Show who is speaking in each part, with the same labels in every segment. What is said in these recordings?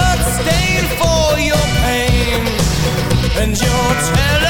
Speaker 1: Blood bloodstain for your pain and your talent.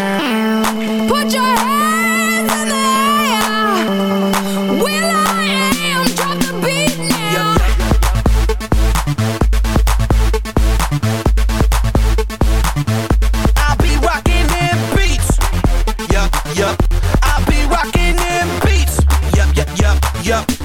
Speaker 1: yup,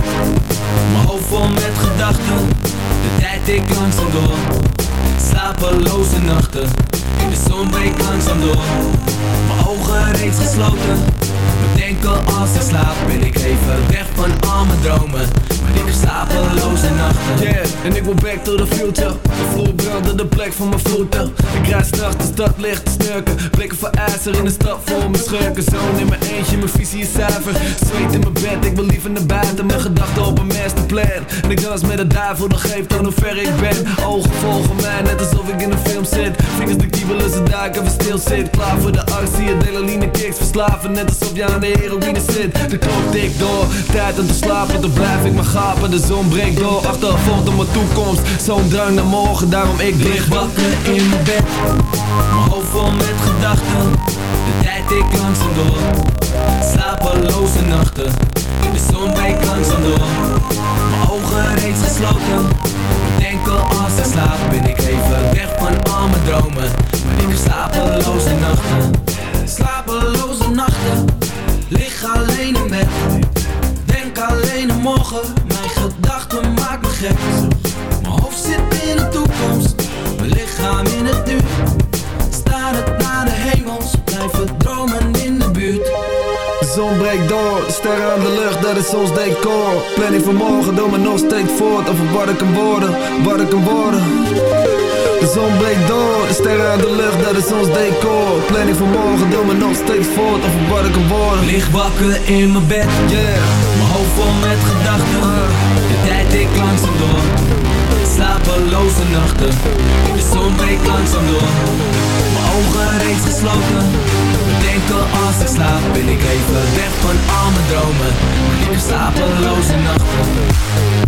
Speaker 2: bed Mijn hoofd vol met gedachten. De tijd ik langzaam door. Slapeloze nachten. In de zon breekt langzaam door. Mijn ogen reeds gesloten. Bedenken als ik slaap Ben ik even weg van al mijn dromen. Ik heb slapeloze nachten.
Speaker 3: Yeah, en ik wil back to the future. De vloer de plek van mijn voeten. Ik rijd straks de stad licht te snurken. Blikken voor ijzer in de stad vol mijn schurken. Zoon in mijn eentje, mijn visie is zuiver. Zweet bed, ik wil liever naar buiten Mijn gedachten op een masterplan. En ik dans met de duivel, dat geeft aan hoe ver ik ben. Ogen volgen mij, net alsof ik in een film zit. Vingers de kiebelen, ze duiken, we stil zit. Klaar voor de actie, adrenaline kicks Verslaven, net alsof je aan de heroïne zit. De klok tikt door, tijd om te slapen. Dan blijf ik maar gaan de zon breekt door. Achtervolgt op mijn toekomst, zo'n drang naar morgen. Daarom ik lig
Speaker 2: wakker in mijn bed. Mijn hoofd vol met gedachten De tijd ik langzaam door. Slapeloze nachten. De zon breekt langzaam door. Mijn ogen reeds gesloten. Denken als ik slaap Ben ik even weg van al mijn dromen. Maar ik heb slapeloze nachten. Slapeloze nachten. Lig alleen in bed. Denk alleen aan morgen. Gedachten maken me gek. Mijn hoofd zit in de toekomst. Mijn lichaam in het nu Blijven dromen in de buurt.
Speaker 3: De zon breekt door, sterren aan de lucht, dat is ons decor. Planning van morgen, doe me nog steeds voort Over wat ik kan worden, wat ik kan worden de zon breekt door, de sterren aan de lucht, dat is ons decor. Planning van morgen, doe me nog steeds voort Over wat ik kan worden
Speaker 2: Lig wakker in mijn bed,
Speaker 3: yeah.
Speaker 2: Mijn hoofd vol met gedachten. De tijd ik langzaam door Slapeloze nachten. De zon breekt langzaam door ogen reeds gesloten. Denken als ik slaap Ben ik even weg van al mijn dromen. Heb slapeloze nachten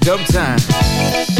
Speaker 4: Dub time.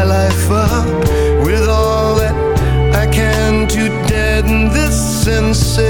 Speaker 5: my life up with all that I can to deaden this sensation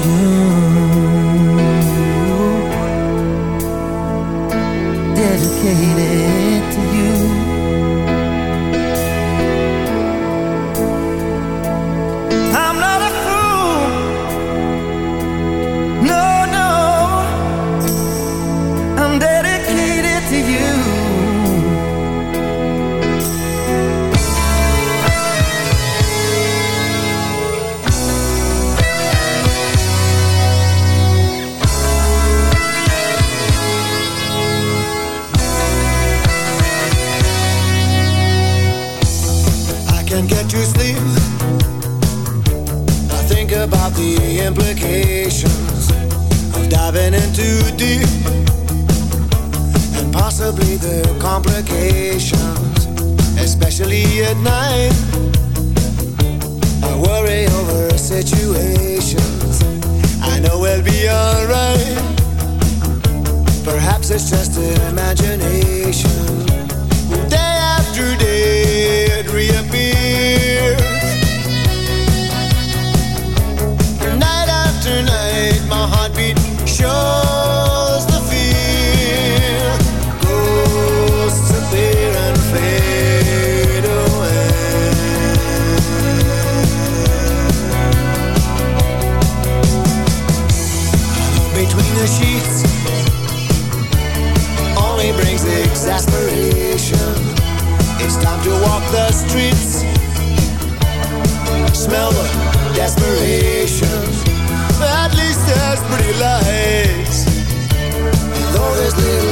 Speaker 6: to you. Lights, though there's little